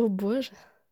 О Боже.